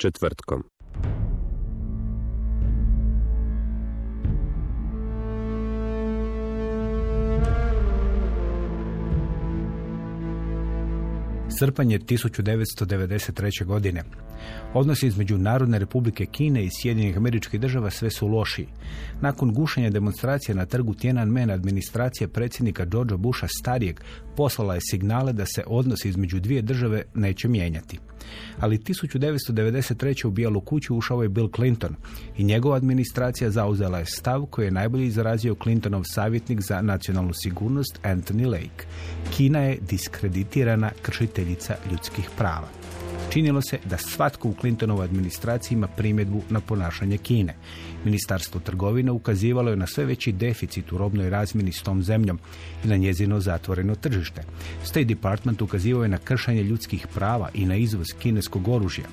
Četvrtkom. Srpanj je 1993. godine. Odnosi između Narodne republike Kine i Sjedinjenih američkih država sve su lošiji. Nakon gušenja demonstracije na trgu Tiananmen administracija predsjednika Georgea Busha starijeg poslala je signale da se odnosi između dvije države neće mijenjati. Ali 1993. u Bijelu kuću ušao je Bill Clinton i njegova administracija zauzela je stav koji je najbolje izrazio Clintonov savjetnik za nacionalnu sigurnost Anthony Lake. Kina je diskreditirana kršiteljica ljudskih prava. Činilo se da svatko u Clintonovoj administraciji ima primjedbu na ponašanje Kine. Ministarstvo trgovine ukazivalo je na sve veći deficit u robnoj razmjeni s tom zemljom i na njezino zatvoreno tržište. State Department ukazivao je na kršanje ljudskih prava i na izvoz kineskog oružja.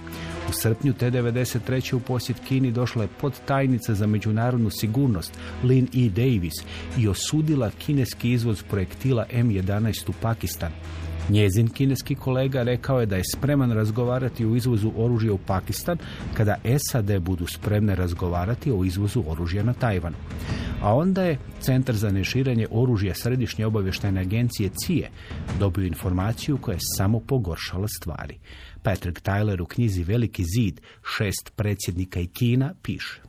U srpnju te 93. u posjet Kini došla je podtajnica za međunarodnu sigurnost Lin E. Davis i osudila kineski izvoz projektila M11 u Pakistan. Njezin kineski kolega rekao je da je spreman razgovarati o izvozu oružja u Pakistan kada SAD budu spremne razgovarati o izvozu oružja na Tajvan. A onda je Centar za neširanje oružja Središnje obavještajne agencije CIE dobio informaciju koja je samo pogoršala stvari. Patrick Tyler u knjizi Veliki zid, šest predsjednika i Kina, piše.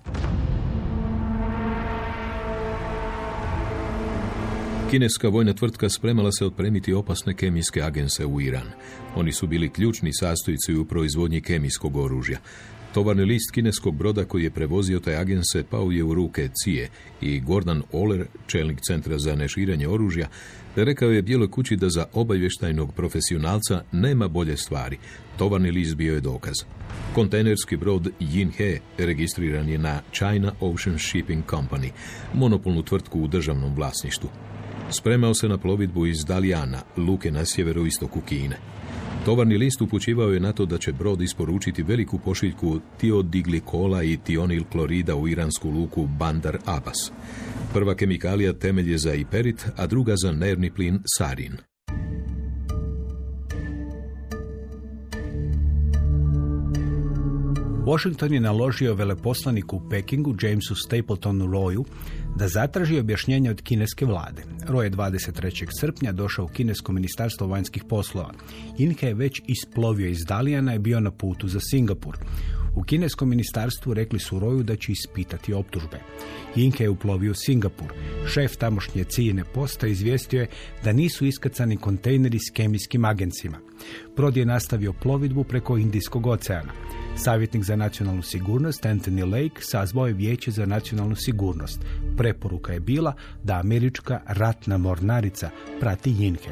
Kineska vojna tvrtka spremala se otpremiti opasne kemijske agense u Iran. Oni su bili ključni sastojci u proizvodnji kemijskog oružja. Tovarni list kineskog broda koji je prevozio taj agense pao je u ruke Cije i Gordon Oler, čelnik centra za neširanje oružja, rekao je Bijeloj kući da za obavještajnog profesionalca nema bolje stvari. Tovarni list bio je dokaz. Kontejnerski brod Yinhe registriran je na China Ocean Shipping Company, monopolnu tvrtku u državnom vlasništvu. Spremao se na plovidbu iz Dalijana, luke na sjeveroistoku Kine. Tovarni list upućivao je na to da će brod isporučiti veliku pošiljku tiodiglykola i tionil klorida u iransku luku Bandar Abbas. Prva kemikalija temelj je za iperit, a druga za nervni plin sarin. Washington je naložio veleposlaniku u Pekingu Jamesu Stapletonu Royu da zatraži objašnjenje od kineske vlade. Roy je 23. srpnja došao u kinesko ministarstvo vanjskih poslova. Inke je već isplovio iz Dalijana i bio na putu za Singapur. U kineskom ministarstvu rekli su Roju da će ispitati optužbe. Inke je uplovio Singapur. Šef tamošnje cijene posta izvijestio je da nisu iskacani kontejneri s kemijskim agencima. Brod je nastavio plovidbu preko Indijskog oceana. Savjetnik za nacionalnu sigurnost Anthony Lake sazvao je vijeće za nacionalnu sigurnost. Preporuka je bila da američka ratna mornarica prati Jinke.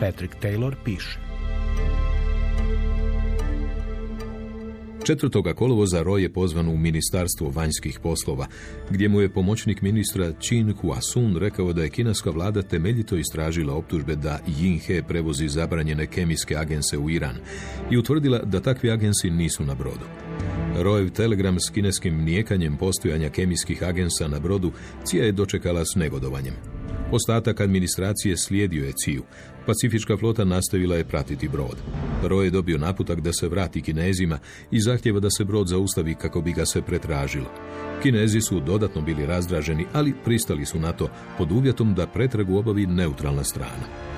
Patrick Taylor piše. 4. kolovoza Roy je pozvan u Ministarstvo vanjskih poslova, gdje mu je pomoćnik ministra Chin Hua-sun rekao da je kineska vlada temeljito istražila optužbe da Yinhe prevozi zabranjene kemijske agense u Iran i utvrdila da takvi agensi nisu na brodu. Rojev telegram s kineskim nijekanjem postojanja kemijskih agensa na brodu Cija je dočekala s negodovanjem. Ostatak administracije slijedio je Ciju. Pacifička flota nastavila je pratiti brod. Roy je dobio naputak da se vrati Kinezima i zahtjeva da se brod zaustavi kako bi ga se pretražilo. Kinezi su dodatno bili razdraženi, ali pristali su na to pod uvjetom da pretragu obavi neutralna strana.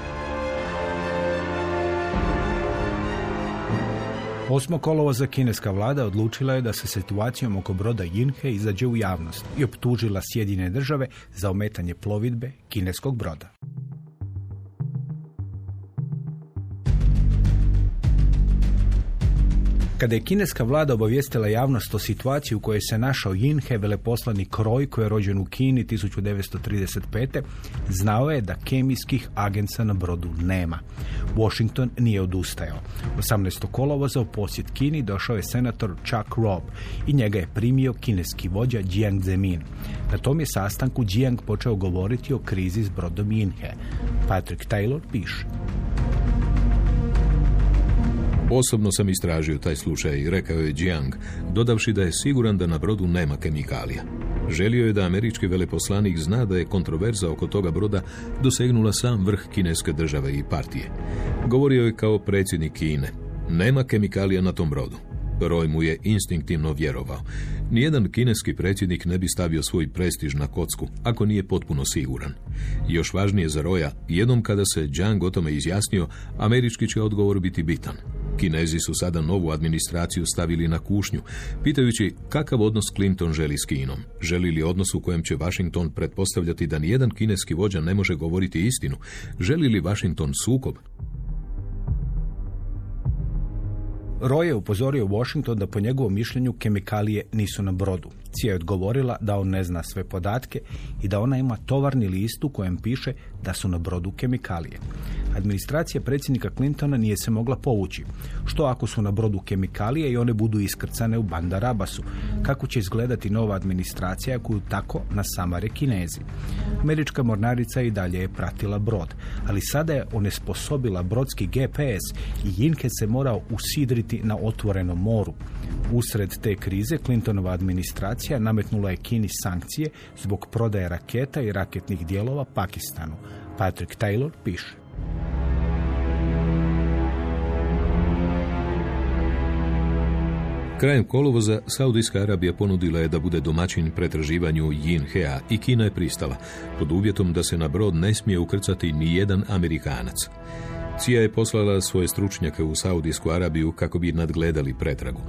Osmo kolovoza kineska vlada odlučila je da se situacijom oko broda Yinhe izađe u javnost i optužila Sjedine države za ometanje plovidbe kineskog broda. Kada je kineska vlada obavijestila javnost o situaciji u kojoj se našao Yinhe, veleposlanik Kroj, koji je rođen u Kini 1935. znao je da kemijskih agenca na brodu nema. Washington nije odustajao. 18. kolovoza u posjet Kini došao je senator Chuck Robb i njega je primio kineski vođa Jiang Zemin. Na tom je sastanku Jiang počeo govoriti o krizi s brodom Yinhe. Patrick Taylor piše. Osobno sam istražio taj slučaj, rekao je Jiang, dodavši da je siguran da na brodu nema kemikalija. Želio je da američki veleposlanik zna da je kontroverza oko toga broda dosegnula sam vrh kineske države i partije. Govorio je kao predsjednik Kine. Nema kemikalija na tom brodu. Roj mu je instinktivno vjerovao. Nijedan kineski predsjednik ne bi stavio svoj prestiž na kocku, ako nije potpuno siguran. Još važnije za Roja, jednom kada se Jiang o tome izjasnio, američki će odgovor biti bitan. Kinezi su sada novu administraciju stavili na kušnju, pitajući kakav odnos Clinton želi s Kinom. Želi li odnos u kojem će Washington pretpostavljati da nijedan kineski vođa ne može govoriti istinu? Želi li Washington sukob? Roy je upozorio Washington da po njegovom mišljenju kemikalije nisu na brodu. Cija je odgovorila da on ne zna sve podatke i da ona ima tovarni list u kojem piše da su na brodu kemikalije. Administracija predsjednika Clintona nije se mogla povući. Što ako su na brodu kemikalije i one budu iskrcane u Bandar Abbasu? Kako će izgledati nova administracija koju tako nasamare Kinezi? Američka mornarica i dalje je pratila brod, ali sada je onesposobila brodski GPS i Jinke se morao usidriti na otvorenom moru. Usred te krize Clintonova administracija nametnula je Kini sankcije zbog prodaje raketa i raketnih dijelova Pakistanu. Patrick Taylor piše. Krajem kolovoza Saudijska Arabija ponudila je da bude domaćin pretraživanju Yin Hea i Kina je pristala, pod uvjetom da se na brod ne smije ukrcati ni jedan Amerikanac. Cija je poslala svoje stručnjake u Saudijsku Arabiju kako bi nadgledali pretragu.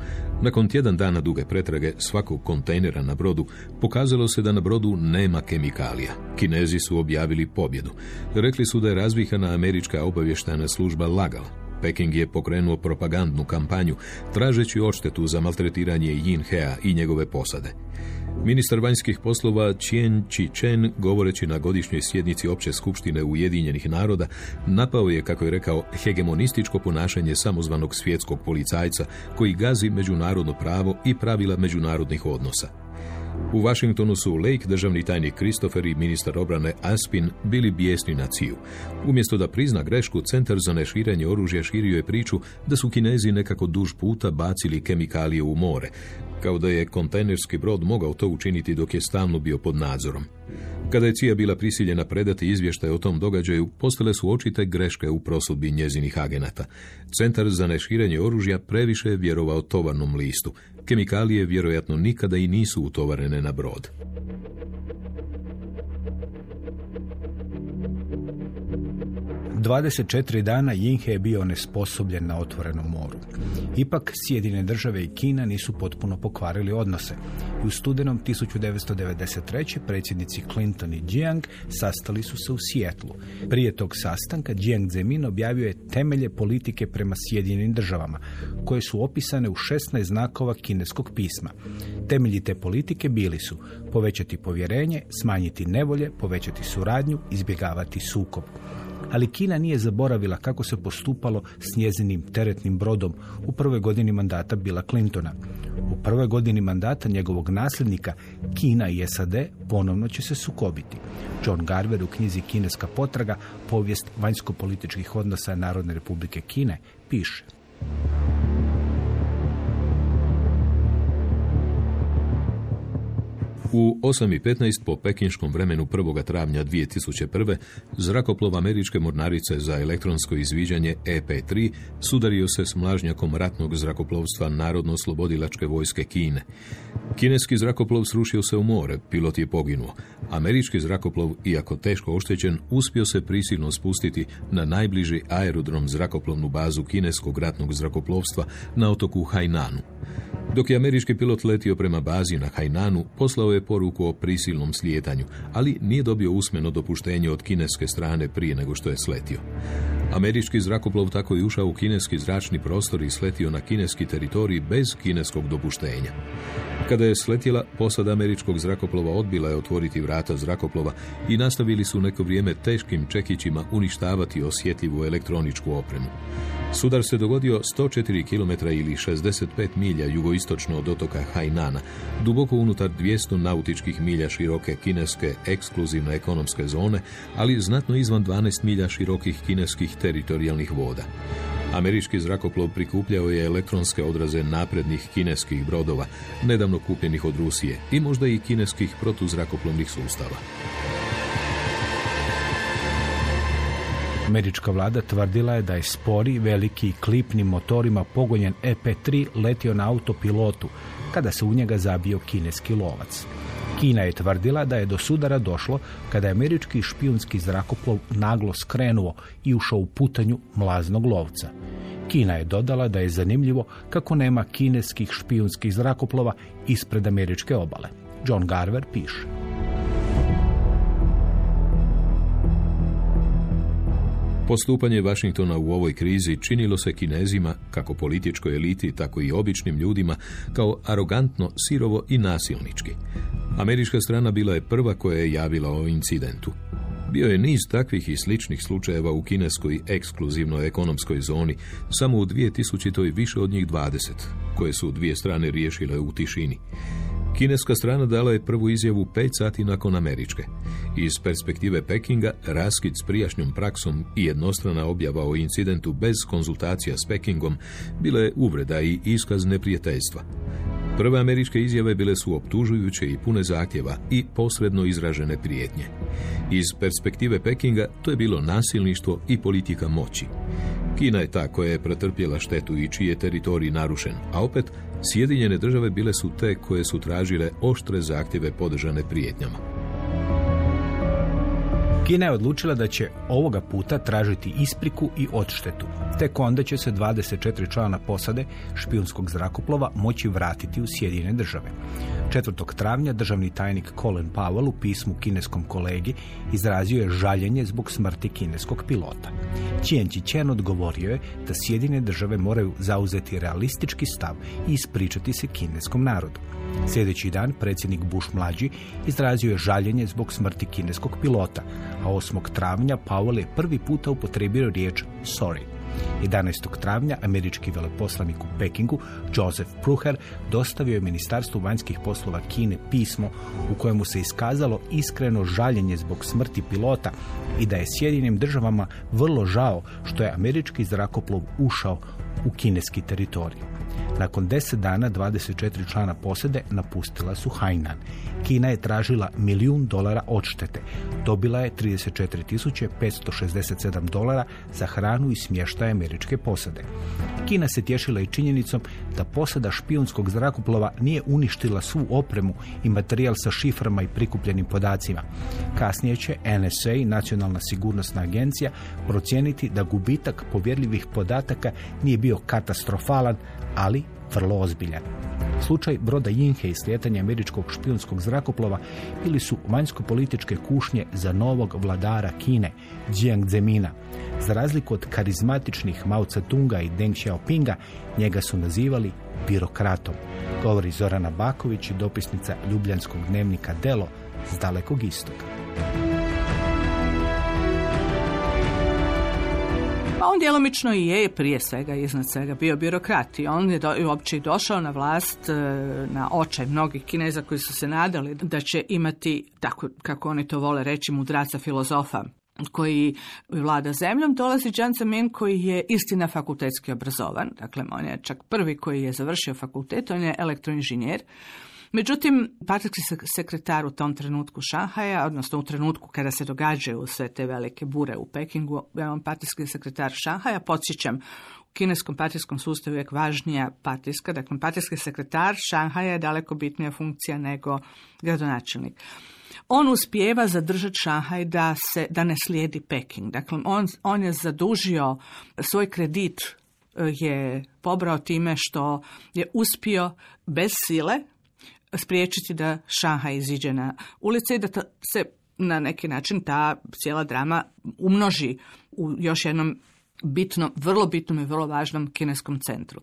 Nakon tjedan dana duge pretrage svakog kontejnera na brodu pokazalo se da na brodu nema kemikalija. Kinezi su objavili pobjedu. Rekli su da je razvihana američka obavještajna služba lagala. Peking je pokrenuo propagandnu kampanju tražeći odštetu za maltretiranje Yin Hea i njegove posade. Ministar vanjskih poslova Qian Chi-chen, govoreći na godišnjoj sjednici Opće skupštine Ujedinjenih naroda, napao je, kako je rekao, hegemonističko ponašanje samozvanog svjetskog policajca koji gazi međunarodno pravo i pravila međunarodnih odnosa. U Washingtonu su Lake, državni tajnik Christopher i ministar obrane Aspin bili bijesni na ciju. Umjesto da prizna grešku, Centar za neširenje oružja širio je priču da su Kinezi nekako duž puta bacili kemikalije u more, kao da je kontejnerski brod mogao to učiniti dok je stalno bio pod nadzorom. Kada je Cija bila prisiljena predati izvještaj o tom događaju, postale su očite greške u prosudbi njezinih agenata. Centar za neširenje oružja previše je vjerovao tovarnom listu. Kemikalije vjerojatno nikada i nisu utovarene na brod. 24 dana Jinhe je bio nesposobljen na otvorenom moru. Ipak Sjedine države i Kina nisu potpuno pokvarili odnose. U studenom 1993. predsjednici Clinton i Jiang sastali su se u Sijetlu. Prije tog sastanka Jiang Zemin objavio je temelje politike prema Sjedinim državama, koje su opisane u 16 znakova kineskog pisma. Temelji te politike bili su povećati povjerenje, smanjiti nevolje, povećati suradnju, izbjegavati sukob ali Kina nije zaboravila kako se postupalo s njezinim teretnim brodom u prvoj godini mandata Bila Clintona. U prvoj godini mandata njegovog nasljednika Kina i SAD ponovno će se sukobiti. John Garver u knjizi Kineska potraga, povijest vanjsko-političkih odnosa Narodne republike Kine, piše. U 8.15 po pekinškom vremenu 1. travnja 2001. zrakoplov američke mornarice za elektronsko izviđanje EP-3 sudario se s mlažnjakom ratnog zrakoplovstva Narodno-slobodilačke vojske Kine. Kineski zrakoplov srušio se u more, pilot je poginuo. Američki zrakoplov, iako teško oštećen, uspio se prisilno spustiti na najbliži aerodrom zrakoplovnu bazu kineskog ratnog zrakoplovstva na otoku Hainanu. Dok je američki pilot letio prema bazi na Hainanu, poslao je poruku o prisilnom slijetanju, ali nije dobio usmeno dopuštenje od kineske strane prije nego što je sletio. Američki zrakoplov tako je ušao u kineski zračni prostor i sletio na kineski teritorij bez kineskog dopuštenja. Kada je sletjela, posada američkog zrakoplova odbila je otvoriti vrata zrakoplova i nastavili su neko vrijeme teškim čekićima uništavati osjetljivu elektroničku opremu. Sudar se dogodio 104 km ili 65 milja jugoistočno od otoka Hainana, duboko unutar 200 nautičkih milja široke kineske ekskluzivne ekonomske zone, ali znatno izvan 12 milja širokih kineskih teritorijalnih voda. Američki zrakoplov prikupljao je elektronske odraze naprednih kineskih brodova, nedavno kupljenih od Rusije i možda i kineskih protuzrakoplovnih sustava. Američka vlada tvrdila je da je spori, veliki i klipnim motorima pogonjen EP-3 letio na autopilotu kada se u njega zabio kineski lovac. Kina je tvrdila da je do sudara došlo kada je američki špijunski zrakoplov naglo skrenuo i ušao u putanju mlaznog lovca. Kina je dodala da je zanimljivo kako nema kineskih špijunskih zrakoplova ispred američke obale. John Garver piše. Postupanje Vašingtona u ovoj krizi činilo se kinezima, kako političkoj eliti, tako i običnim ljudima, kao arogantno, sirovo i nasilnički. Američka strana bila je prva koja je javila o incidentu. Bio je niz takvih i sličnih slučajeva u kineskoj ekskluzivnoj ekonomskoj zoni, samo u 2000. više od njih 20, koje su dvije strane riješile u tišini. Kineska strana dala je prvu izjavu pet sati nakon američke. Iz perspektive Pekinga, raskid s prijašnjom praksom i jednostrana objava o incidentu bez konzultacija s Pekingom bila je uvreda i iskaz neprijateljstva. Prve američke izjave bile su optužujuće i pune zahtjeva i posredno izražene prijetnje. Iz perspektive Pekinga to je bilo nasilništvo i politika moći. Kina je ta koja je pretrpjela štetu i čiji je teritorij narušen, a opet Sjedinjene države bile su te koje su tražile oštre zahtjeve podržane prijetnjama. Kina je odlučila da će ovoga puta tražiti ispriku i odštetu. Tek onda će se 24 člana posade špijunskog zrakoplova moći vratiti u Sjedinjene države. 4. travnja državni tajnik Colin Powell u pismu kineskom kolegi izrazio je žaljenje zbog smrti kineskog pilota. Qian Chen odgovorio je da Sjedine države moraju zauzeti realistički stav i ispričati se kineskom narodu. Sljedeći dan predsjednik Bush mlađi izrazio je žaljenje zbog smrti kineskog pilota, a 8. travnja Powell je prvi puta upotrebio riječ sorry. 11. travnja američki veleposlanik u Pekingu Joseph Pruher dostavio je Ministarstvu vanjskih poslova Kine pismo u kojemu se iskazalo iskreno žaljenje zbog smrti pilota i da je Sjedinim državama vrlo žao što je američki zrakoplov ušao u kineski teritorij. Nakon deset dana 24 člana posede napustila su Hainan. Kina je tražila milijun dolara odštete. Dobila je 34.567 dolara za hranu i smještaj američke posade. Kina se tješila i činjenicom da posada špijunskog zrakoplova nije uništila svu opremu i materijal sa šiframa i prikupljenim podacima. Kasnije će NSA, Nacionalna sigurnosna agencija, procijeniti da gubitak povjerljivih podataka nije bio katastrofalan, ali vrlo ozbiljan. Slučaj broda Jinhe i slijetanja američkog špijunskog zrakoplova ili su vanjsko-političke kušnje za novog vladara Kine, Jiang Zemina. Za razliku od karizmatičnih Mao Tse-tunga i Deng Xiaopinga, njega su nazivali birokratom. Govori Zorana Baković dopisnica Ljubljanskog dnevnika Delo s dalekog istoka. On djelomično i je prije svega iznad svega bio birokrat i on je do, uopće i došao na vlast e, na očaj mnogih kineza koji su se nadali da će imati, tako kako oni to vole reći, mudraca filozofa koji vlada zemljom, dolazi Jiang Zemin koji je istina fakultetski obrazovan, dakle on je čak prvi koji je završio fakultet, on je elektroinženjer, Međutim, partijski sek- sekretar u tom trenutku Šanhaja, odnosno u trenutku kada se događaju sve te velike bure u Pekingu, partijski sekretar Šanhaja, podsjećam, u kineskom partijskom sustavu je važnija partijska, dakle partijski sekretar Šanhaja je daleko bitnija funkcija nego gradonačelnik. On uspijeva zadržati Šanhaj da, se, da ne slijedi Peking. Dakle, on, on je zadužio svoj kredit e, je pobrao time što je uspio bez sile spriječiti da Šanhaj iziđe na ulice i da ta- se na neki način ta cijela drama umnoži u još jednom bitnom, vrlo bitnom i vrlo važnom kineskom centru.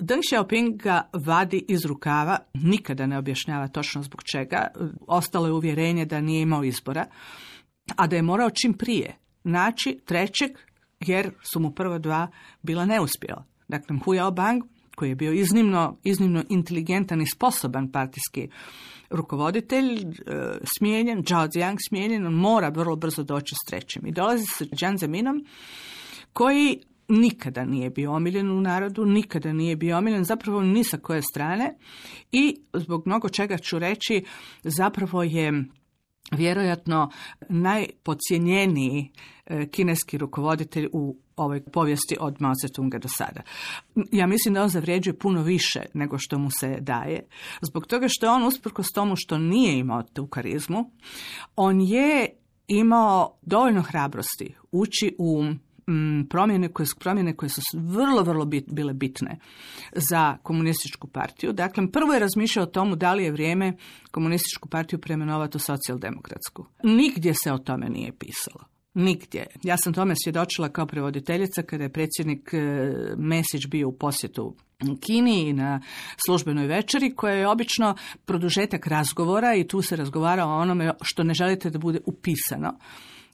Deng Xiaoping ga vadi iz rukava, nikada ne objašnjava točno zbog čega. Ostalo je uvjerenje da nije imao izbora, a da je morao čim prije naći trećeg, jer su mu prva dva bila neuspjela. Dakle, Hu Yaobang, koji je bio iznimno, iznimno inteligentan i sposoban partijski rukovoditelj, e, smijenjen, Zhao Ziang smijenjen, on mora vrlo brzo doći s trećim. I dolazi sa Jiang Zeminom, koji nikada nije bio omiljen u narodu, nikada nije bio omiljen zapravo ni sa koje strane i zbog mnogo čega ću reći zapravo je vjerojatno najpocijenjeniji e, kineski rukovoditelj u ovoj povijesti od Mao Tse-tunga do sada. Ja mislim da on zavrijeđuje puno više nego što mu se daje, zbog toga što je on usprkos tomu što nije imao tu karizmu, on je imao dovoljno hrabrosti ući u mm, promjene koje, promjene koje su vrlo, vrlo bit, bile bitne za komunističku partiju. Dakle, prvo je razmišljao o tomu da li je vrijeme komunističku partiju preimenovati u socijaldemokratsku. Nigdje se o tome nije pisalo. Nigdje. Ja sam tome svjedočila kao prevoditeljica kada je predsjednik e, Mesić bio u posjetu Kini i na službenoj večeri koja je obično produžetak razgovora i tu se razgovara o onome što ne želite da bude upisano.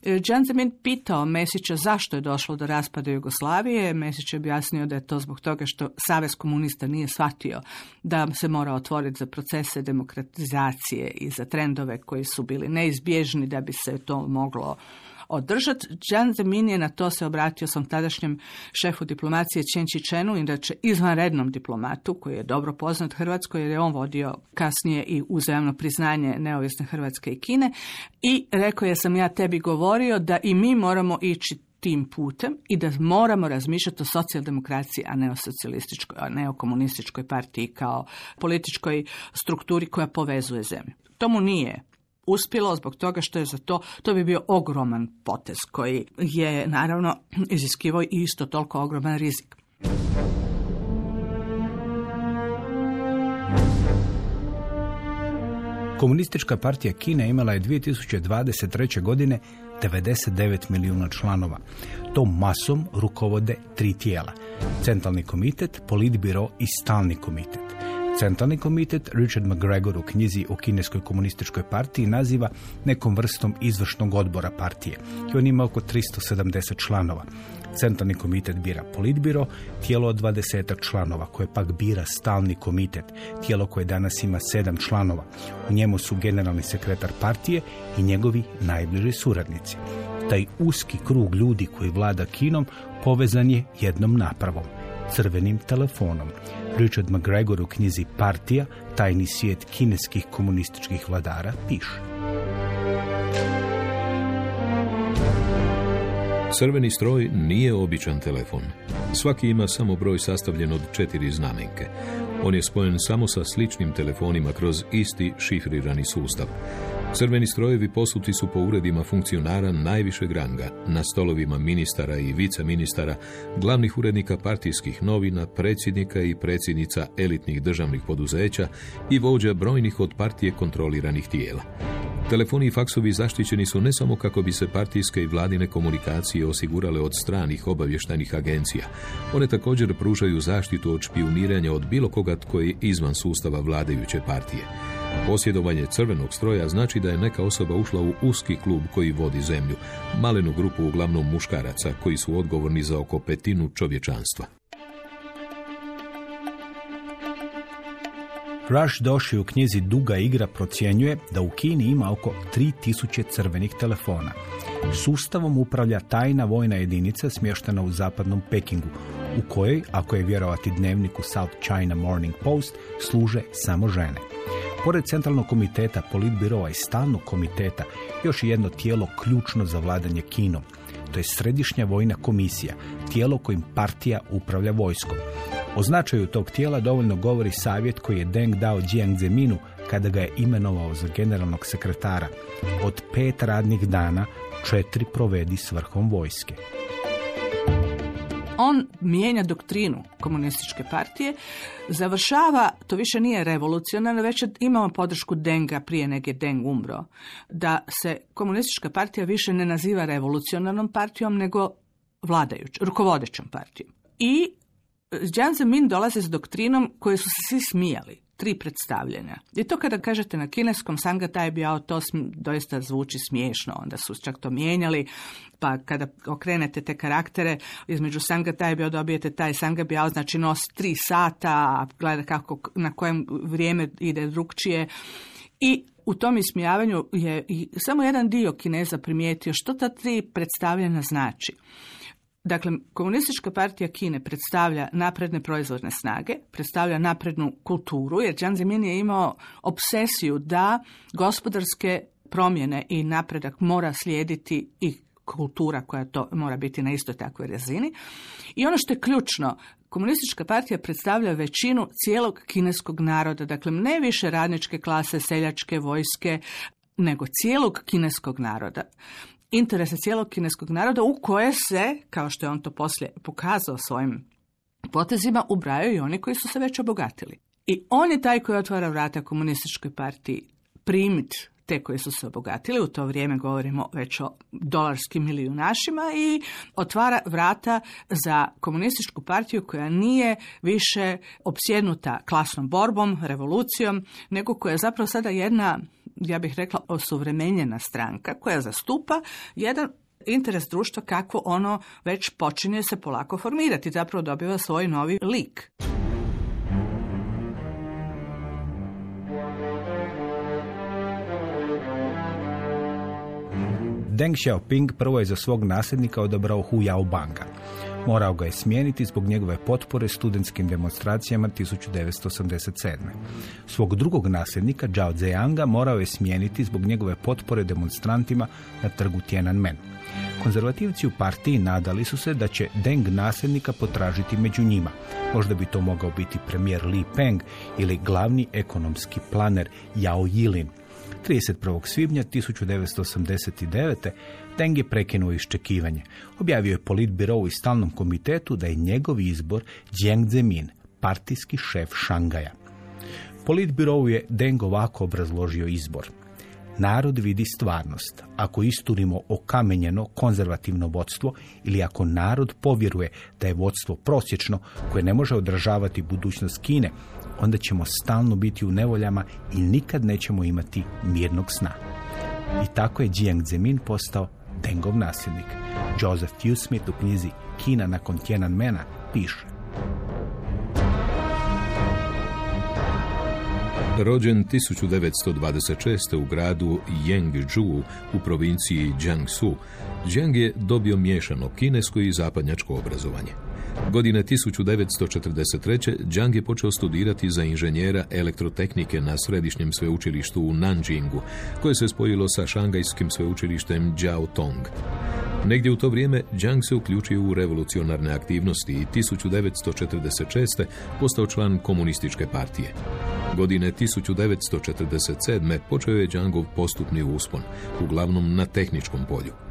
Jan Zemin pitao Mesića zašto je došlo do raspada Jugoslavije. Mesić je objasnio da je to zbog toga što Savez komunista nije shvatio da se mora otvoriti za procese demokratizacije i za trendove koji su bili neizbježni da bi se to moglo održati. Jan Zemin je na to se obratio svom tadašnjem šefu diplomacije Chen Chichenu, inače izvanrednom diplomatu koji je dobro poznat Hrvatskoj jer je on vodio kasnije i uzajamno priznanje neovisne Hrvatske i Kine i rekao je sam ja tebi govorio da i mi moramo ići tim putem i da moramo razmišljati o socijaldemokraciji, a ne o socijalističkoj, a ne o komunističkoj partiji kao političkoj strukturi koja povezuje zemlju. Tomu nije uspjelo zbog toga što je za to, to bi bio ogroman potez koji je naravno iziskivao i isto toliko ogroman rizik. Komunistička partija Kine imala je 2023. godine 99 milijuna članova. Tom masom rukovode tri tijela. Centralni komitet, politbiro i stalni komitet. Centralni komitet Richard McGregor u knjizi o kineskoj komunističkoj partiji naziva nekom vrstom izvršnog odbora partije i on ima oko 370 članova. Centralni komitet bira politbiro, tijelo od 20 članova koje pak bira stalni komitet, tijelo koje danas ima sedam članova. U njemu su generalni sekretar partije i njegovi najbliži suradnici. Taj uski krug ljudi koji vlada kinom povezan je jednom napravom, crvenim telefonom. Richard McGregor u knjizi Partija, tajni svijet kineskih komunističkih vladara, piše. Crveni stroj nije običan telefon. Svaki ima samo broj sastavljen od četiri znamenke. On je spojen samo sa sličnim telefonima kroz isti šifrirani sustav. Crveni strojevi posuti su po uredima funkcionara najvišeg ranga, na stolovima ministara i viceministara, glavnih urednika partijskih novina, predsjednika i predsjednica elitnih državnih poduzeća i vođa brojnih od partije kontroliranih tijela. Telefoni i faksovi zaštićeni su ne samo kako bi se partijske i vladine komunikacije osigurale od stranih obavještajnih agencija. One također pružaju zaštitu od špioniranja od bilo koga tko je izvan sustava vladajuće partije. Posjedovanje crvenog stroja znači da je neka osoba ušla u uski klub koji vodi zemlju, malenu grupu uglavnom muškaraca koji su odgovorni za oko petinu čovječanstva. Rush Doshi u knjizi Duga igra procjenjuje da u Kini ima oko 3000 crvenih telefona. Sustavom upravlja tajna vojna jedinica smještena u zapadnom Pekingu, u kojoj, ako je vjerovati dnevniku South China Morning Post, služe samo žene. Pored centralnog komiteta, politbirova i stalnog komiteta, još je jedno tijelo ključno za vladanje Kinom. To je Središnja vojna komisija, tijelo kojim partija upravlja vojskom. O značaju tog tijela dovoljno govori savjet koji je Deng dao Jiang Zeminu kada ga je imenovao za generalnog sekretara. Od pet radnih dana četiri provedi s vrhom vojske. On mijenja doktrinu komunističke partije, završava, to više nije revolucionarno, već imamo podršku Denga prije nego Deng umro, da se komunistička partija više ne naziva revolucionarnom partijom, nego vladajućom, rukovodećom partijom. I Jiang Zemin dolazi s doktrinom koje su se svi smijali. Tri predstavljanja. I to kada kažete na kineskom Sanga Tai Biao, to doista zvuči smiješno. Onda su čak to mijenjali. Pa kada okrenete te karaktere, između Sanga Tai Biao dobijete taj Sanga Biao, znači nosi tri sata, gleda kako, na kojem vrijeme ide drugčije. I u tom ismijavanju je samo jedan dio Kineza primijetio što ta tri predstavljanja znači. Dakle, komunistička partija Kine predstavlja napredne proizvodne snage, predstavlja naprednu kulturu, jer Jiang Zemin je imao obsesiju da gospodarske promjene i napredak mora slijediti i kultura koja to mora biti na istoj takvoj razini. I ono što je ključno, komunistička partija predstavlja većinu cijelog kineskog naroda, dakle ne više radničke klase, seljačke vojske, nego cijelog kineskog naroda interese cijelog kineskog naroda u koje se, kao što je on to poslije pokazao svojim potezima, ubrajaju i oni koji su se već obogatili. I on je taj koji otvara vrata komunističkoj partiji primit te koji su se obogatili, u to vrijeme govorimo već o dolarskim milijunašima i otvara vrata za komunističku partiju koja nije više opsjednuta klasnom borbom, revolucijom, nego koja je zapravo sada jedna, ja bih rekla, osuvremenjena stranka koja zastupa jedan interes društva kako ono već počinje se polako formirati, zapravo dobiva svoj novi lik. Deng Xiaoping prvo je za svog nasljednika odabrao Hu Yaobanga. Morao ga je smijeniti zbog njegove potpore studentskim demonstracijama 1987. Svog drugog nasljednika, Zhao Ziyanga, morao je smijeniti zbog njegove potpore demonstrantima na trgu Tiananmen. Konzervativci u partiji nadali su se da će Deng nasljednika potražiti među njima. Možda bi to mogao biti premijer Li Peng ili glavni ekonomski planer Yao Yilin. 31. svibnja 1989. Deng je prekinuo iščekivanje. Objavio je politbirovu i stalnom komitetu da je njegov izbor Jiang Zemin, partijski šef Šangaja. Politbirovu je Deng ovako obrazložio izbor. Narod vidi stvarnost. Ako isturimo okamenjeno konzervativno vodstvo ili ako narod povjeruje da je vodstvo prosječno koje ne može odražavati budućnost Kine, onda ćemo stalno biti u nevoljama i nikad nećemo imati mirnog sna. I tako je Jiang Zemin postao Dengov nasljednik. Joseph Fewsmith u knjizi Kina nakon Tiananmena piše Rođen 1926. u gradu Yangzhou u provinciji Jiangsu, Jiang je dobio miješano kinesko i zapadnjačko obrazovanje. Godine 1943. Jiang je počeo studirati za inženjera elektrotehnike na središnjem sveučilištu u Nanjingu, koje se spojilo sa šangajskim sveučilištem Jiaotong. Negdje u to vrijeme Jiang se uključio u revolucionarne aktivnosti i 1946. postao član komunističke partije. Godine 1947. počeo je Jiangov postupni uspon, uglavnom na tehničkom polju.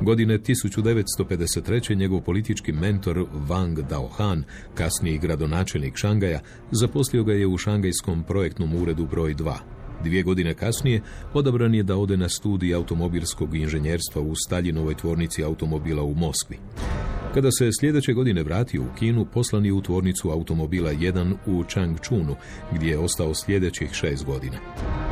Godine 1953. njegov politički mentor Wang Daohan, kasniji gradonačelnik Šangaja, zaposlio ga je u šangajskom projektnom uredu broj 2. Dvije godine kasnije odabran je da ode na studij automobilskog inženjerstva u Staljinovoj tvornici automobila u Moskvi. Kada se sljedeće godine vratio u Kinu, poslan je u tvornicu automobila 1 u Changchunu, gdje je ostao sljedećih šest godina.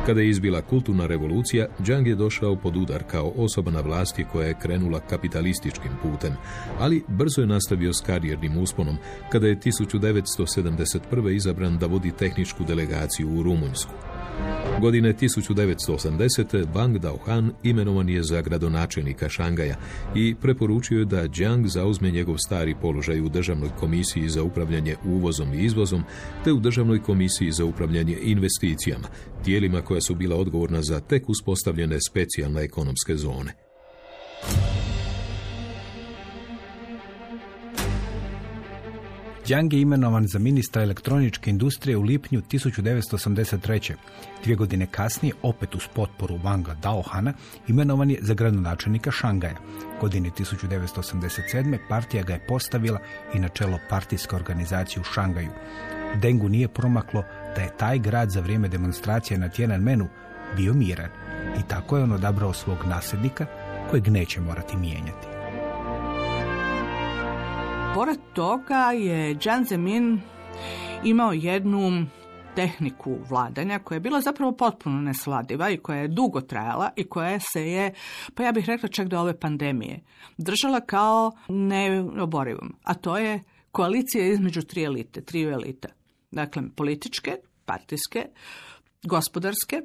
Kada je izbila kulturna revolucija, Jiang je došao pod udar kao osoba na vlasti koja je krenula kapitalističkim putem, ali brzo je nastavio s karijernim usponom kada je 1971. izabran da vodi tehničku delegaciju u Rumunjsku. Godine 1980. Bang Daohan imenovan je za gradonačelnika Šangaja i preporučio je da Jiang zauzme njegov stari položaj u Državnoj komisiji za upravljanje uvozom i izvozom, te u Državnoj komisiji za upravljanje investicijama, tijelima koja su bila odgovorna za tek uspostavljene specijalne ekonomske zone. Jiang je imenovan za ministra elektroničke industrije u lipnju 1983. Dvije godine kasnije, opet uz potporu Wanga Daohana, imenovan je za gradonačelnika Šangaja. Godine 1987. partija ga je postavila i na čelo partijske organizacije u Šangaju. Dengu nije promaklo da je taj grad za vrijeme demonstracije na Tiananmenu bio miran i tako je on odabrao svog nasljednika kojeg neće morati mijenjati. Pored toga je Jiang Zemin imao jednu tehniku vladanja koja je bila zapravo potpuno nesladiva i koja je dugo trajala i koja se je, pa ja bih rekla čak do ove pandemije, držala kao neoborivom. A to je koalicija između tri elite, triju elita. Dakle, političke, partijske, gospodarske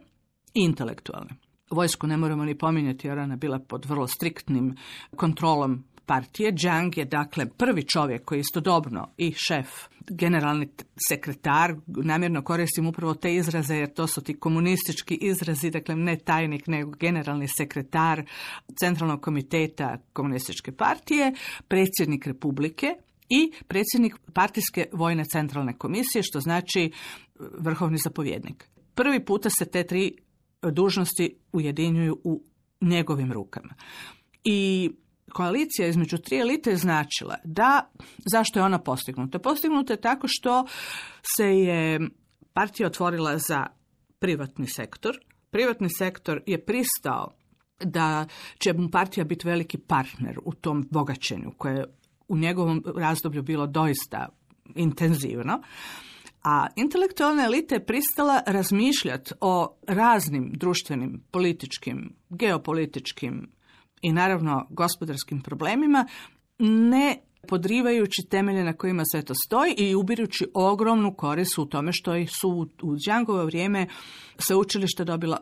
i intelektualne. Vojsku ne moramo ni pominjati jer ona je bila pod vrlo striktnim kontrolom partije. Jiang je dakle prvi čovjek koji je istodobno i šef, generalni sekretar, namjerno koristim upravo te izraze jer to su ti komunistički izrazi, dakle ne tajnik nego generalni sekretar Centralnog komiteta komunističke partije, predsjednik Republike i predsjednik partijske vojne centralne komisije, što znači vrhovni zapovjednik. Prvi puta se te tri dužnosti ujedinjuju u njegovim rukama. I koalicija između tri elite značila da, zašto je ona postignuta? Postignuta je tako što se je partija otvorila za privatni sektor. Privatni sektor je pristao da će mu partija biti veliki partner u tom bogaćenju koje je u njegovom razdoblju bilo doista intenzivno. A intelektualna elita je pristala razmišljati o raznim društvenim, političkim, geopolitičkim i naravno gospodarskim problemima, ne podrivajući temelje na kojima sve to stoji i ubirući ogromnu korist u tome što su u Džangovo vrijeme sveučilište dobila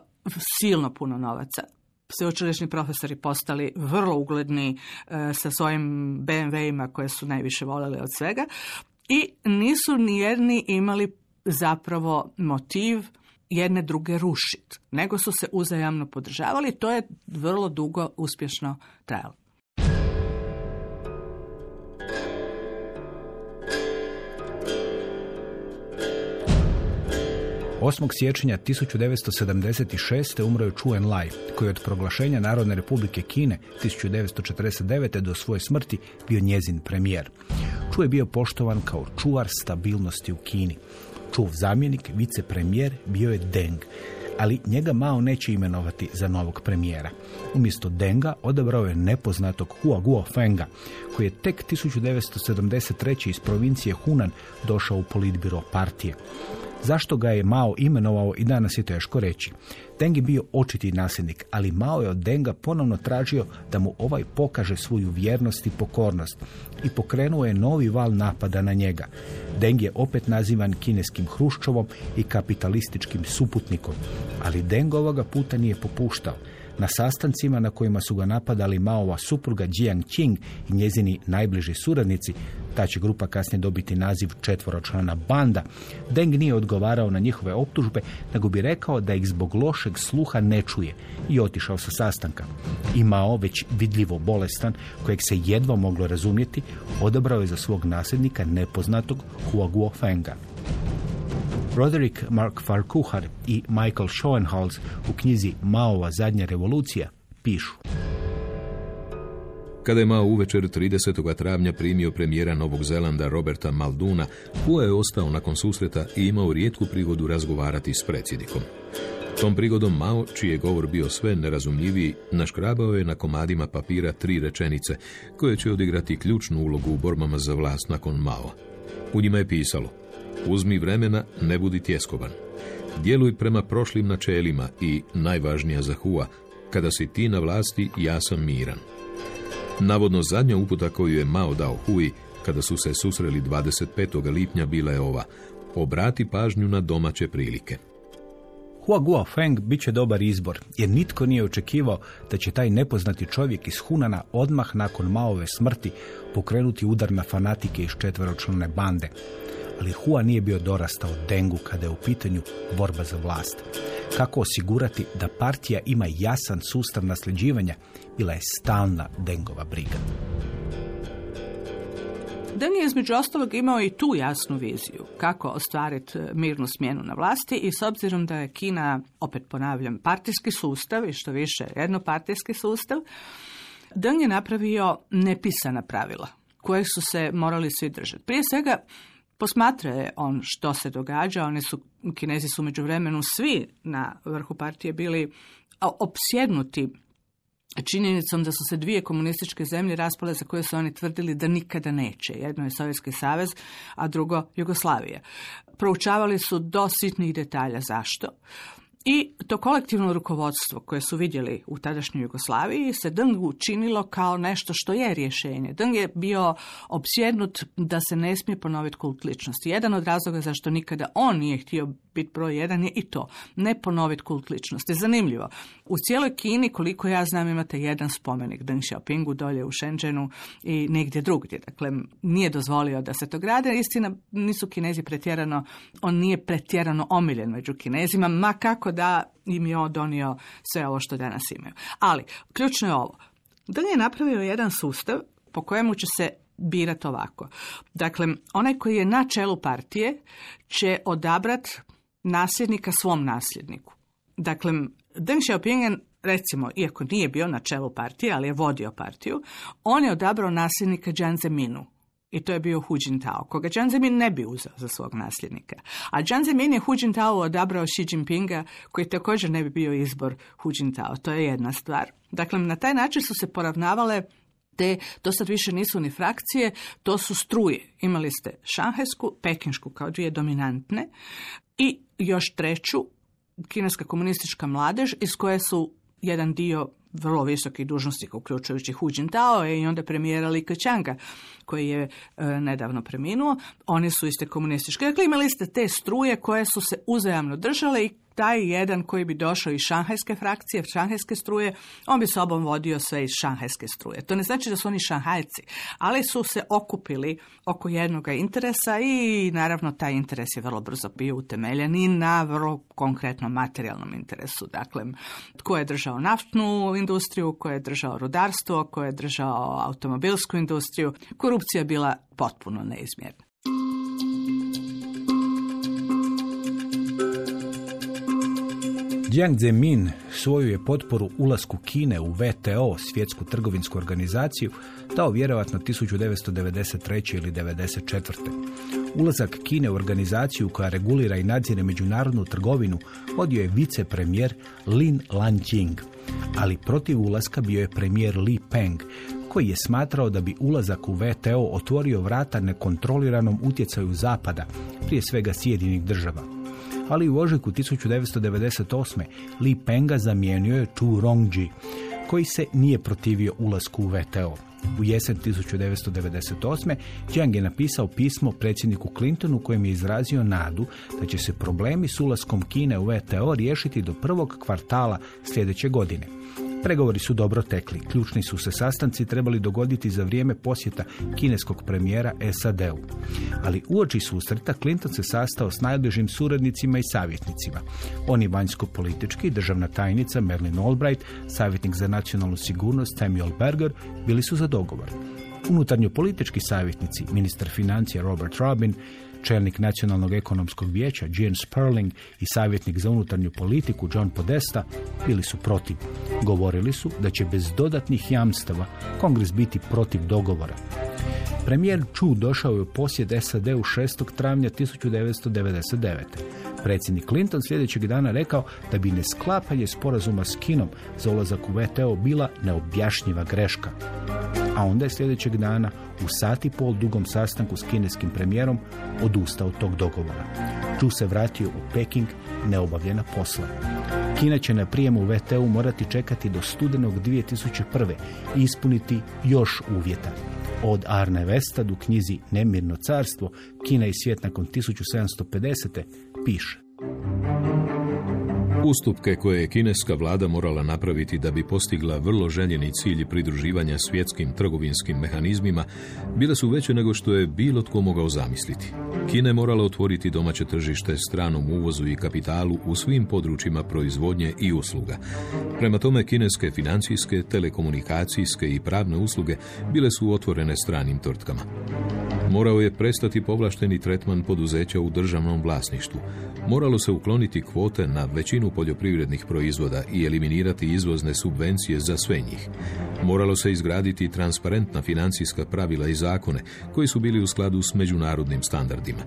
silno puno novaca. Sveučilišni profesori postali vrlo ugledni e, sa svojim BMW-ima koje su najviše voljeli od svega i nisu nijedni imali zapravo motiv jedne druge rušiti, nego su se uzajamno podržavali. To je vrlo dugo uspješno trajalo. 8. siječnja 1976. umro je Chu Enlai, koji od proglašenja Narodne republike Kine 1949. do svoje smrti bio njezin premijer. Chu je bio poštovan kao čuvar stabilnosti u Kini. Čuv zamjenik, vicepremijer, bio je Deng, ali njega Mao neće imenovati za novog premijera. Umjesto Denga odabrao je nepoznatog Hua Guo Fenga, koji je tek 1973. iz provincije Hunan došao u politbiro partije. Zašto ga je Mao imenovao i danas je teško reći. Deng je bio očiti nasljednik, ali Mao je od Denga ponovno tražio da mu ovaj pokaže svoju vjernost i pokornost i pokrenuo je novi val napada na njega. Deng je opet nazivan kineskim Hruščovom i kapitalističkim suputnikom, ali Deng ovoga puta nije popuštao. Na sastancima na kojima su ga napadali Maova supruga Jiang Qing i njezini najbliži suradnici, ta će grupa kasnije dobiti naziv četvoročlana banda, Deng nije odgovarao na njihove optužbe, nego bi rekao da ih zbog lošeg sluha ne čuje i otišao sa sastanka. I Mao, već vidljivo bolestan, kojeg se jedva moglo razumjeti, odabrao je za svog nasljednika nepoznatog Hua Guo Fenga. Roderick Mark Farquhar i Michael Schoenhals u knjizi Maova zadnja revolucija pišu. Kada je Mao uvečer 30. travnja primio premijera Novog Zelanda Roberta Malduna, Hua je ostao nakon susreta i imao rijetku prigodu razgovarati s predsjednikom. Tom prigodom Mao, čiji je govor bio sve nerazumljiviji, naškrabao je na komadima papira tri rečenice, koje će odigrati ključnu ulogu u borbama za vlast nakon Mao. U njima je pisalo Uzmi vremena, ne budi tjeskoban. Djeluj prema prošlim načelima i, najvažnija za Hua, kada si ti na vlasti, ja sam miran. Navodno zadnja uputa koju je Mao dao Hui, kada su se susreli 25. lipnja, bila je ova. Obrati pažnju na domaće prilike. Hua Guofeng bit će dobar izbor, jer nitko nije očekivao da će taj nepoznati čovjek iz Hunana odmah nakon Maove smrti pokrenuti udar na fanatike iz četveročlane bande. Ali Hua nije bio dorastao Dengu kada je u pitanju borba za vlast. Kako osigurati da partija ima jasan sustav nasljeđivanja, bila je stalna Dengova briga. Deng je između ostalog imao i tu jasnu viziju kako ostvariti e, mirnu smjenu na vlasti i s obzirom da je Kina, opet ponavljam, partijski sustav i što više jednopartijski sustav, Deng je napravio nepisana pravila koje su se morali svi držati. Prije svega posmatra je on što se događa, oni su, Kinezi su među vremenu svi na vrhu partije bili opsjednuti činjenicom da su se dvije komunističke zemlje raspale za koje su oni tvrdili da nikada neće. Jedno je Sovjetski savez, a drugo Jugoslavija. Proučavali su do sitnih detalja zašto. I to kolektivno rukovodstvo koje su vidjeli u tadašnjoj Jugoslaviji se Deng učinilo kao nešto što je rješenje. Deng je bio opsjednut da se ne smije ponoviti kult ličnosti. Jedan od razloga zašto nikada on nije htio biti broj jedan je i to. Ne ponoviti kult ličnosti. Zanimljivo. U cijeloj Kini, koliko ja znam, imate jedan spomenik Deng Xiaopingu dolje u Shenzhenu i negdje drugdje. Dakle, nije dozvolio da se to grade. Istina, nisu Kinezi pretjerano, on nije pretjerano omiljen među Kinezima, ma kako da im je on donio sve ovo što danas imaju. Ali, ključno je ovo. Deng je napravio jedan sustav po kojemu će se birati ovako. Dakle, onaj koji je na čelu partije će odabrat nasljednika svom nasljedniku. Dakle, Deng Xiaoping recimo, iako nije bio na čelu partije, ali je vodio partiju, on je odabrao nasljednika Jiang Zeminu. I to je bio Hu Jintao, koga Jiang Zemin ne bi uzeo za svog nasljednika. A Jiang Zemin je Hu Jintao odabrao Xi Jinpinga, koji također ne bi bio izbor Hu Jintao. To je jedna stvar. Dakle, na taj način su se poravnavale te, to sad više nisu ni frakcije, to su struje. Imali ste šanhajsku, pekinšku kao dvije dominantne i još treću, kineska komunistička mladež iz koje su jedan dio vrlo visokih dužnosnika, uključujući Hu Jintao i onda premijera Li Keqianga, koji je e, nedavno preminuo. Oni su iste komunističke. Dakle, imali ste te struje koje su se uzajamno držale i taj jedan koji bi došao iz šanhajske frakcije, šanhajske struje, on bi sobom vodio sve iz šanhajske struje. To ne znači da su oni šanhajci, ali su se okupili oko jednog interesa i naravno taj interes je vrlo brzo bio utemeljen i na vrlo konkretnom materijalnom interesu. Dakle, tko je držao naftnu industriju, ko je držao rudarstvo, ko je držao automobilsku industriju. Korupcija je bila potpuno neizmjerna. Jiang Zemin svoju je potporu ulasku Kine u VTO, svjetsku trgovinsku organizaciju, dao vjerojatno 1993. ili 1994. Ulazak Kine u organizaciju koja regulira i nadzire međunarodnu trgovinu vodio je vicepremijer Lin Lanjing, ali protiv ulaska bio je premijer Li Peng, koji je smatrao da bi ulazak u VTO otvorio vrata nekontroliranom utjecaju Zapada, prije svega Sjedinih država ali u ožujku 1998. Li Penga zamijenio je Chu Rongji, koji se nije protivio ulasku u VTO. U jesen 1998. Jiang je napisao pismo predsjedniku Clintonu kojem je izrazio nadu da će se problemi s ulaskom Kine u VTO riješiti do prvog kvartala sljedeće godine. Pregovori su dobro tekli. Ključni su se sastanci trebali dogoditi za vrijeme posjeta kineskog premijera SAD-u. Ali uoči susreta Clinton se sastao s najbližim suradnicima i savjetnicima. Oni vanjsko-politički, državna tajnica Merlin Albright, savjetnik za nacionalnu sigurnost Samuel Berger, bili su za dogovor. Unutarnjo politički savjetnici, ministar financija Robert Robin, čelnik Nacionalnog ekonomskog vijeća Jean Sperling i savjetnik za unutarnju politiku John Podesta bili su protiv. Govorili su da će bez dodatnih jamstava kongres biti protiv dogovora. Premijer Chu došao je u posjed SAD u 6. travnja 1999. Predsjednik Clinton sljedećeg dana rekao da bi nesklapanje sporazuma s Kinom za ulazak u VTO bila neobjašnjiva greška. A onda je sljedećeg dana u sati pol dugom sastanku s kineskim premijerom odustao od tog dogovora. Chu se vratio u Peking neobavljena posla. Kina će na prijemu u VTU morati čekati do studenog 2001. i ispuniti još uvjeta. Od Arne Vestad u knjizi Nemirno carstvo, Kina i svijet nakon 1750. piše. Ustupke koje je kineska vlada morala napraviti da bi postigla vrlo željeni cilj pridruživanja svjetskim trgovinskim mehanizmima bile su veće nego što je bilo tko mogao zamisliti. Kina je morala otvoriti domaće tržište stranom uvozu i kapitalu u svim područjima proizvodnje i usluga. Prema tome, kineske financijske, telekomunikacijske i pravne usluge bile su otvorene stranim tvrtkama. Morao je prestati povlašteni tretman poduzeća u državnom vlasništvu. Moralo se ukloniti kvote na većinu poljoprivrednih proizvoda i eliminirati izvozne subvencije za sve njih. Moralo se izgraditi transparentna financijska pravila i zakone koji su bili u skladu s međunarodnim standardima.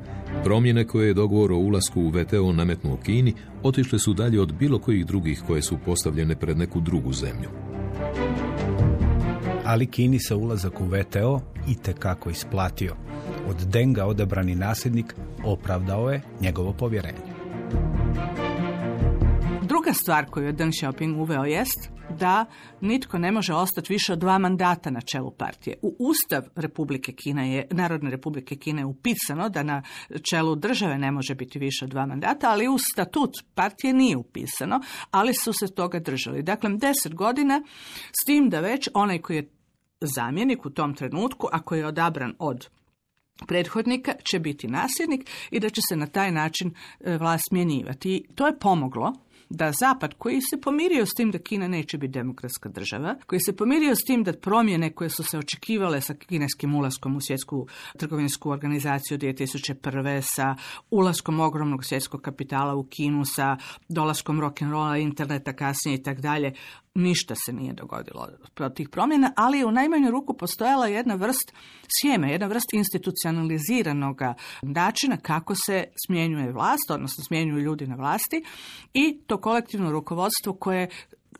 Promjene koje je dogovor o ulasku u VTO nametnuo Kini otišle su dalje od bilo kojih drugih koje su postavljene pred neku drugu zemlju. Ali Kini se ulazak u VTO i tekako isplatio. Od Denga odabrani nasljednik opravdao je njegovo povjerenje. Druga stvar koju je Deng Xiaoping uveo jest da nitko ne može ostati više od dva mandata na čelu partije. U Ustav Republike Kine je, Narodne Republike Kine je upisano da na čelu države ne može biti više od dva mandata, ali u statut partije nije upisano, ali su se toga držali. Dakle, deset godina s tim da već onaj koji je zamjenik u tom trenutku, ako je odabran od prethodnika će biti nasljednik i da će se na taj način e, vlast smjenjivati. I to je pomoglo da Zapad, koji se pomirio s tim da Kina neće biti demokratska država, koji se pomirio s tim da promjene koje su se očekivale sa kineskim ulaskom u svjetsku trgovinsku organizaciju 2001. sa ulaskom ogromnog svjetskog kapitala u Kinu, sa dolaskom rock'n'rolla, interneta kasnije i tak dalje, ništa se nije dogodilo od tih promjena, ali je u najmanju ruku postojala jedna vrst sjeme, jedna vrst institucionaliziranog načina kako se smjenjuje vlast, odnosno smjenjuju ljudi na vlasti i to kolektivno rukovodstvo koje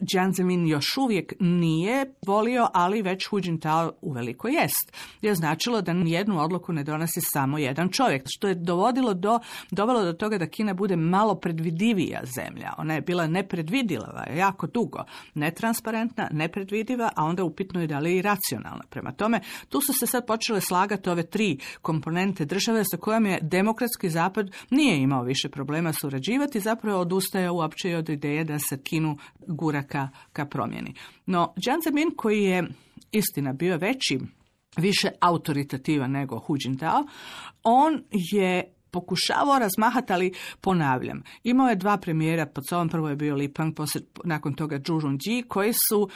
Jiang Zemin još uvijek nije volio, ali već Hu Jintao uveliko jest. Je značilo da nijednu odluku ne donosi samo jedan čovjek, što je dovodilo do, dovelo do toga da Kina bude malo predvidivija zemlja. Ona je bila nepredvidiva jako dugo, netransparentna, nepredvidiva, a onda upitno je da li i racionalna. Prema tome, tu su se sad počele slagati ove tri komponente države sa kojom je demokratski zapad nije imao više problema surađivati, zapravo odustaje uopće od ideje da se Kinu gura ka, ka promjeni. No, Jiang Zemin koji je istina bio veći, više autoritativan nego Hu Jintao, on je pokušavao razmahati, ali ponavljam. Imao je dva premijera, pod sobom prvo je bio Li Peng, poslije, nakon toga Zhu Rongji, koji su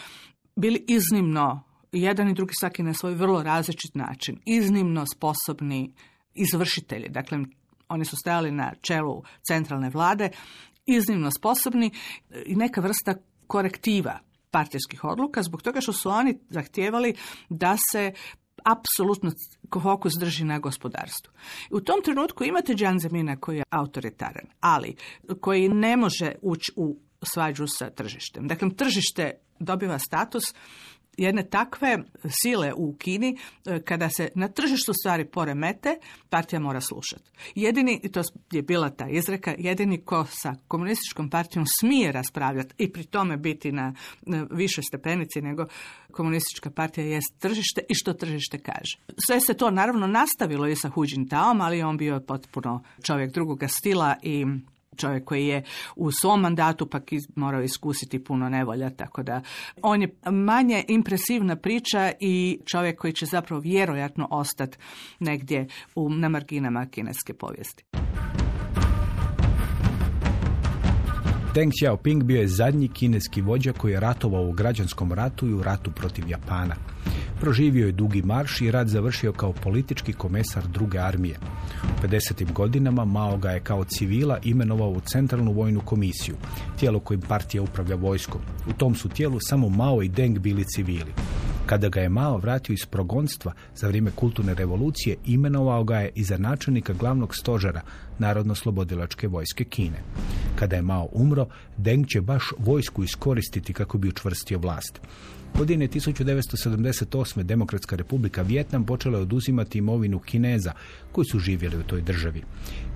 bili iznimno, jedan i drugi svaki na svoj vrlo različit način, iznimno sposobni izvršitelji. Dakle, oni su stajali na čelu centralne vlade, iznimno sposobni i neka vrsta korektiva partijskih odluka zbog toga što su oni zahtijevali da se apsolutno fokus drži na gospodarstvu. U tom trenutku imate Zemina koji je autoritaran, ali koji ne može ući u svađu sa tržištem. Dakle, tržište dobiva status jedne takve sile u Kini, e, kada se na tržištu stvari poremete, partija mora slušati. Jedini, i to je bila ta izreka, jedini ko sa komunističkom partijom smije raspravljati i pri tome biti na višoj stepenici nego komunistička partija jest tržište i što tržište kaže. Sve se to naravno nastavilo i sa Hu Jintaom, ali on bio potpuno čovjek drugoga stila i čovjek koji je u svom mandatu pak morao iskusiti puno nevolja, tako da on je manje impresivna priča i čovjek koji će zapravo vjerojatno ostati negdje u, na marginama kineske povijesti. Deng Xiaoping bio je zadnji kineski vođa koji je ratovao u građanskom ratu i u ratu protiv Japana. Proživio je dugi marš i rad završio kao politički komesar druge armije. U 50. godinama Mao ga je kao civila imenovao u Centralnu vojnu komisiju, tijelo kojim partija upravlja vojskom. U tom su tijelu samo Mao i Deng bili civili. Kada ga je Mao vratio iz progonstva za vrijeme kulturne revolucije, imenovao ga je i za načelnika glavnog stožera Narodno-slobodilačke vojske Kine. Kada je Mao umro, Deng će baš vojsku iskoristiti kako bi učvrstio vlast. Godine 1978. Demokratska republika Vjetnam počela je oduzimati imovinu Kineza koji su živjeli u toj državi.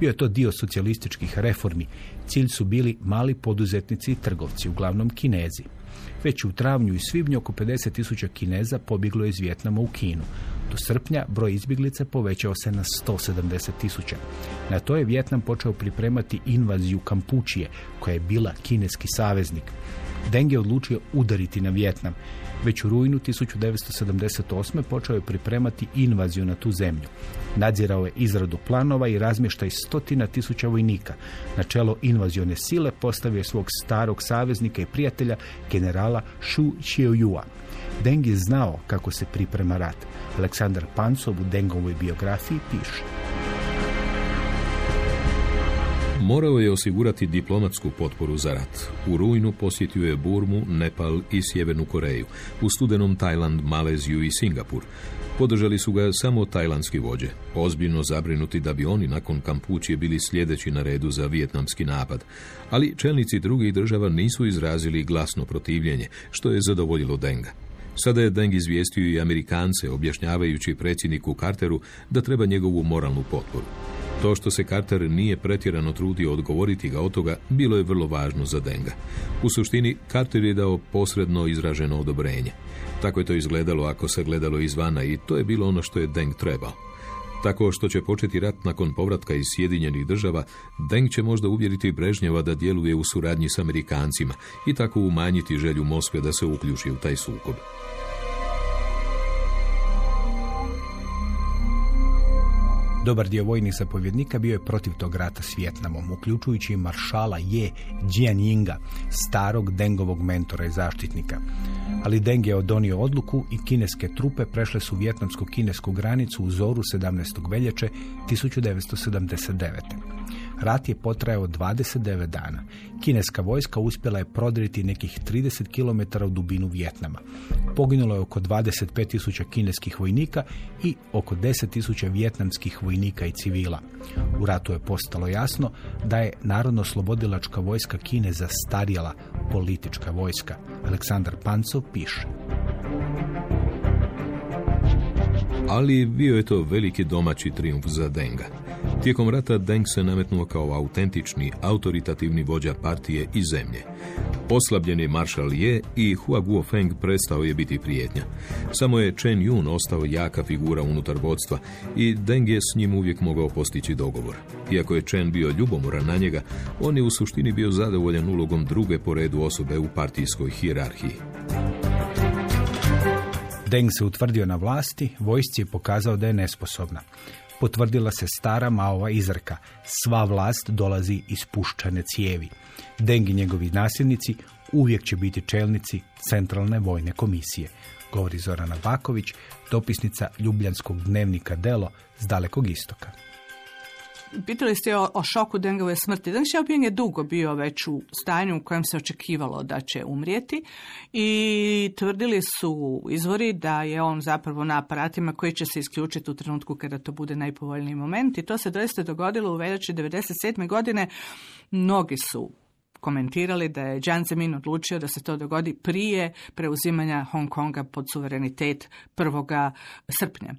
Bio je to dio socijalističkih reformi. Cilj su bili mali poduzetnici i trgovci, uglavnom Kinezi. Već u travnju i svibnju oko 50 tisuća Kineza pobjeglo iz Vjetnama u Kinu. Do srpnja broj izbjeglica povećao se na 170 tisuća. Na to je Vjetnam počeo pripremati invaziju Kampučije, koja je bila kineski saveznik. Deng je odlučio udariti na Vjetnam. Već u rujnu 1978. počeo je pripremati invaziju na tu zemlju. Nadzirao je izradu planova i razmještaj stotina tisuća vojnika. Na čelo invazione sile postavio je svog starog saveznika i prijatelja generala Shu Qiuyua. Deng je znao kako se priprema rat. Aleksandar Pancov u Dengovoj biografiji piše. Morao je osigurati diplomatsku potporu za rat. U rujnu posjetio je Burmu, Nepal i Sjevernu Koreju, u studenom Tajland, Maleziju i Singapur. Podržali su ga samo tajlandski vođe, ozbiljno zabrinuti da bi oni nakon Kampučije bili sljedeći na redu za vijetnamski napad. Ali čelnici drugih država nisu izrazili glasno protivljenje, što je zadovoljilo Denga. Sada je Deng izvijestio i Amerikance, objašnjavajući predsjedniku Carteru da treba njegovu moralnu potporu. To što se Carter nije pretjerano trudio odgovoriti ga od toga, bilo je vrlo važno za Denga. U suštini, Carter je dao posredno izraženo odobrenje. Tako je to izgledalo ako se gledalo izvana i to je bilo ono što je Deng trebao. Tako što će početi rat nakon povratka iz Sjedinjenih država, Deng će možda uvjeriti Brežnjeva da djeluje u suradnji s Amerikancima i tako umanjiti želju Moskve da se uključi u taj sukob. Dobar dio vojnih zapovjednika bio je protiv tog rata s Vjetnamom, uključujući maršala Je Jianyinga, starog Dengovog mentora i zaštitnika. Ali Deng je odonio odluku i kineske trupe prešle su vjetnamsko-kinesku granicu u zoru 17. veljače 1979. Rat je potrajao 29 dana. Kineska vojska uspjela je prodriti nekih 30 km u dubinu Vjetnama. Poginulo je oko 25.000 kineskih vojnika i oko 10.000 vjetnamskih vojnika i civila. U ratu je postalo jasno da je Narodno-slobodilačka vojska Kine zastarjela politička vojska. Aleksandar Pancov piše. Ali bio je to veliki domaći triumf za Denga. Tijekom rata Deng se nametnuo kao autentični, autoritativni vođa partije i zemlje. Oslabljeni maršal je i Hua Guofeng prestao je biti prijetnja. Samo je Chen Yun ostao jaka figura unutar vodstva i Deng je s njim uvijek mogao postići dogovor. Iako je Chen bio ljubomoran na njega, on je u suštini bio zadovoljan ulogom druge po redu osobe u partijskoj hijerarhiji. Deng se utvrdio na vlasti, vojsci je pokazao da je nesposobna. Potvrdila se stara Maova izreka, sva vlast dolazi iz puščane cijevi. Deng i njegovi nasljednici uvijek će biti čelnici Centralne vojne komisije, govori Zorana Baković, dopisnica Ljubljanskog dnevnika Delo s dalekog istoka. Pitali ste o, o šoku Dengove smrti. Deng Xiaoping je dugo bio već u stanju u kojem se očekivalo da će umrijeti i tvrdili su izvori da je on zapravo na aparatima koji će se isključiti u trenutku kada to bude najpovoljniji moment i to se doista dogodilo u veljači 97. godine. Mnogi su komentirali da je Jiang Zemin odlučio da se to dogodi prije preuzimanja Hong Konga pod suverenitet 1. srpnja.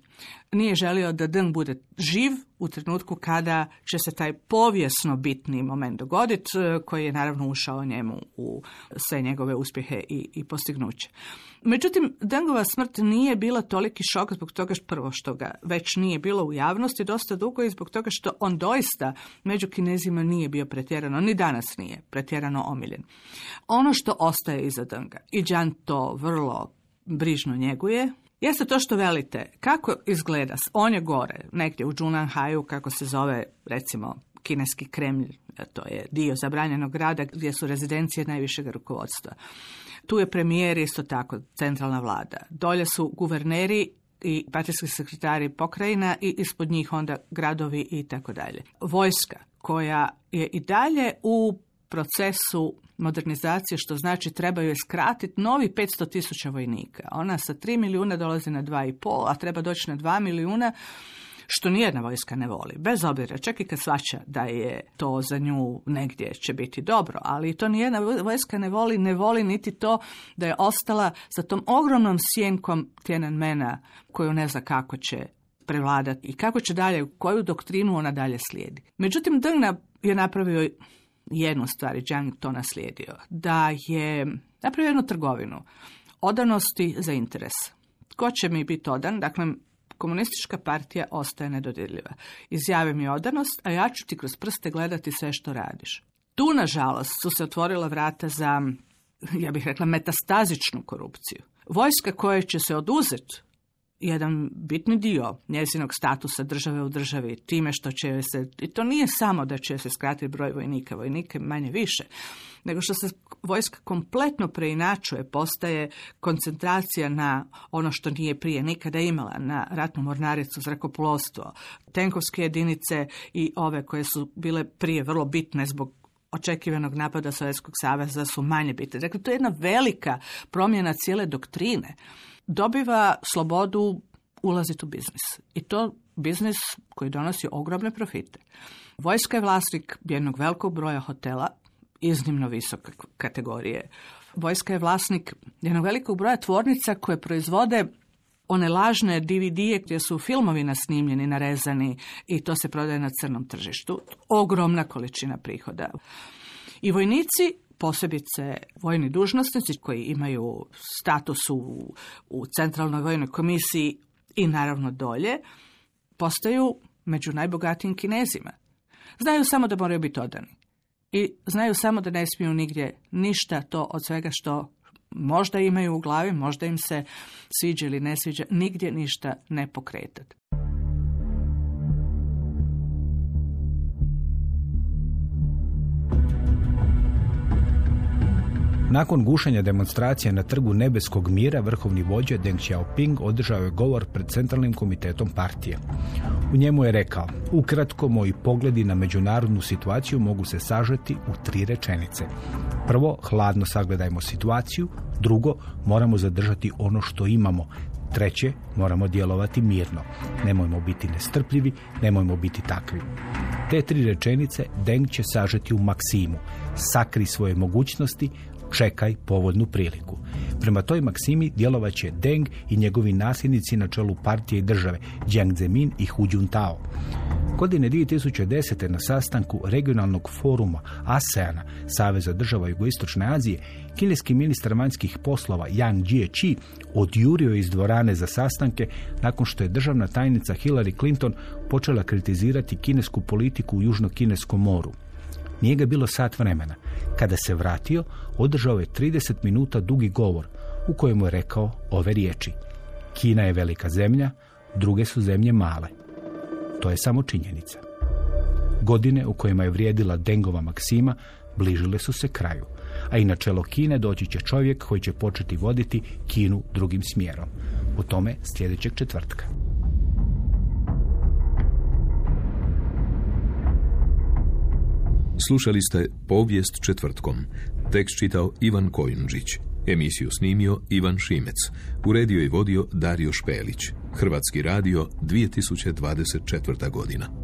Nije želio da Deng bude živ u trenutku kada će se taj povijesno bitni moment dogoditi, koji je naravno ušao njemu u sve njegove uspjehe i, i postignuće. Međutim, Dengova smrt nije bila toliki šok zbog toga što prvo što ga već nije bilo u javnosti dosta dugo i zbog toga što on doista među kinezima nije bio pretjerano, ni danas nije pretjerano omiljen. Ono što ostaje iza Denga, i Džan to vrlo brižno njeguje, Jeste to što velite, kako izgleda, on je gore, negdje u Džunanhaju, kako se zove, recimo, kineski Kremlj, to je dio zabranjenog grada gdje su rezidencije najvišeg rukovodstva. Tu je premijer isto tako, centralna vlada. Dolje su guverneri i partijski sekretari pokrajina i ispod njih onda gradovi i tako dalje. Vojska koja je i dalje u procesu modernizacije, što znači trebaju je skratiti novi 500 tisuća vojnika. Ona sa 3 milijuna dolazi na 2,5, a treba doći na 2 milijuna, što nijedna vojska ne voli. Bez obzira, čak i kad svača da je to za nju negdje će biti dobro, ali to nijedna vojska ne voli, ne voli niti to da je ostala sa tom ogromnom sjenkom Tiananmena koju ne zna kako će prevladati i kako će dalje, koju doktrinu ona dalje slijedi. Međutim, Deng je napravio jednu stvar, Jiang to naslijedio, da je napravio jednu trgovinu odanosti za interes. Ko će mi biti odan? Dakle, komunistička partija ostaje nedodirljiva. Izjavi mi odanost, a ja ću ti kroz prste gledati sve što radiš. Tu, nažalost, su se otvorila vrata za, ja bih rekla, metastazičnu korupciju. Vojska koja će se oduzeti jedan bitni dio njezinog statusa države u državi time što će se, i to nije samo da će se skratiti broj vojnika, vojnike manje više, nego što se vojska kompletno preinačuje, postaje koncentracija na ono što nije prije nikada imala, na ratnu mornaricu, zrakoplovstvo, tenkovske jedinice i ove koje su bile prije vrlo bitne zbog očekivanog napada Sovjetskog saveza su manje bitne. Dakle, to je jedna velika promjena cijele doktrine dobiva slobodu ulaziti u biznis. I to biznis koji donosi ogromne profite. Vojska je vlasnik jednog velikog broja hotela, iznimno visoke kategorije. Vojska je vlasnik jednog velikog broja tvornica koje proizvode one lažne DVD-e gdje su filmovi nasnimljeni, narezani i to se prodaje na crnom tržištu. Ogromna količina prihoda. I vojnici posebice vojni dužnosnici koji imaju status u, u centralnoj vojnoj komisiji i naravno dolje, postaju među najbogatijim kinezima. Znaju samo da moraju biti odani. I znaju samo da ne smiju nigdje ništa to od svega što možda imaju u glavi, možda im se sviđa ili ne sviđa, nigdje ništa ne pokretati. Nakon gušenja demonstracije na trgu Nebeskog mira, vrhovni vođa Deng Xiaoping održao je govor pred centralnim komitetom partije. U njemu je rekao, ukratko moji pogledi na međunarodnu situaciju mogu se sažeti u tri rečenice. Prvo, hladno sagledajmo situaciju, drugo, moramo zadržati ono što imamo, Treće, moramo djelovati mirno. Nemojmo biti nestrpljivi, nemojmo biti takvi. Te tri rečenice Deng će sažeti u maksimu. Sakri svoje mogućnosti, čekaj povodnu priliku. Prema toj maksimi djelovat će Deng i njegovi nasljednici na čelu partije i države, Jiang Zemin i Hu Juntao. Godine 2010. na sastanku regionalnog foruma ASEANA, Saveza država Jugoistočne Azije, kineski ministar vanjskih poslova Yang Jiechi odjurio iz dvorane za sastanke nakon što je državna tajnica Hillary Clinton počela kritizirati kinesku politiku u Južno-Kineskom moru. Nije ga bilo sat vremena. Kada se vratio, održao je 30 minuta dugi govor u kojemu je rekao ove riječi. Kina je velika zemlja, druge su zemlje male. To je samo činjenica. Godine u kojima je vrijedila Dengova maksima bližile su se kraju, a i na čelo Kine doći će čovjek koji će početi voditi Kinu drugim smjerom. U tome sljedećeg četvrtka. Slušali ste Povijest četvrtkom. Tekst čitao Ivan Kojundžić. Emisiju snimio Ivan Šimec. Uredio i vodio Dario Špelić. Hrvatski radio 2024. godina.